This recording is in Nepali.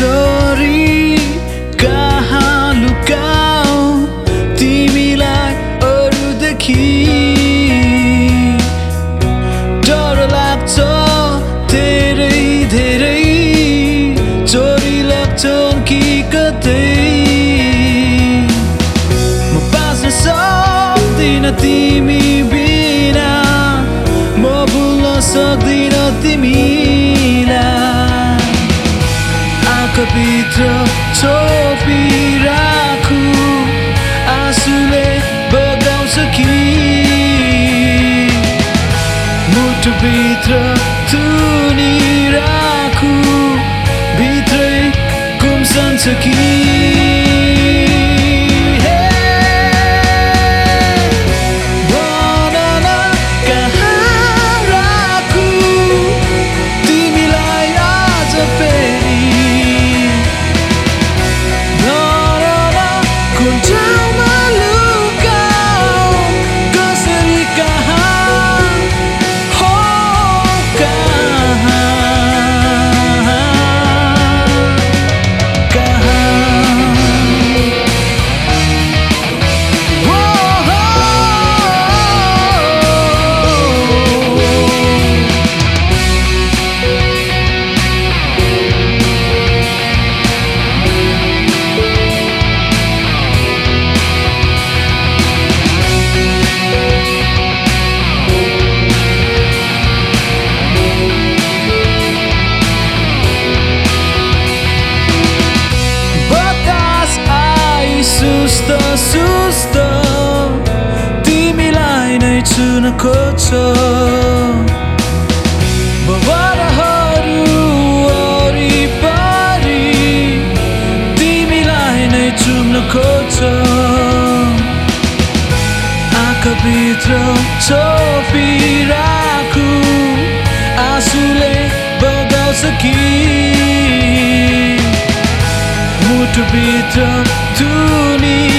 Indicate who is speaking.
Speaker 1: कसरी कहाँ लुकाऊ तिमीलाई अरूदेखि डर लाग्छ धेरै धेरै चोरी लाग्छ कि कतै म बाँच्न सक्दिन तिमी बिना म भुल्न सक्दिन तिमी आँखाभित्र छोपिराखु आँसुले बगाउँछ कि? मुटुभित्र थुनिराखु भित्रै गुम्सन्छ कि? नै छुन खोज्छ भवरहरू वरिपरि तिमीलाई नै आँखाभित्र छोपिराखु आँसुले बगाउँछ कि मुटुभित्र तुनी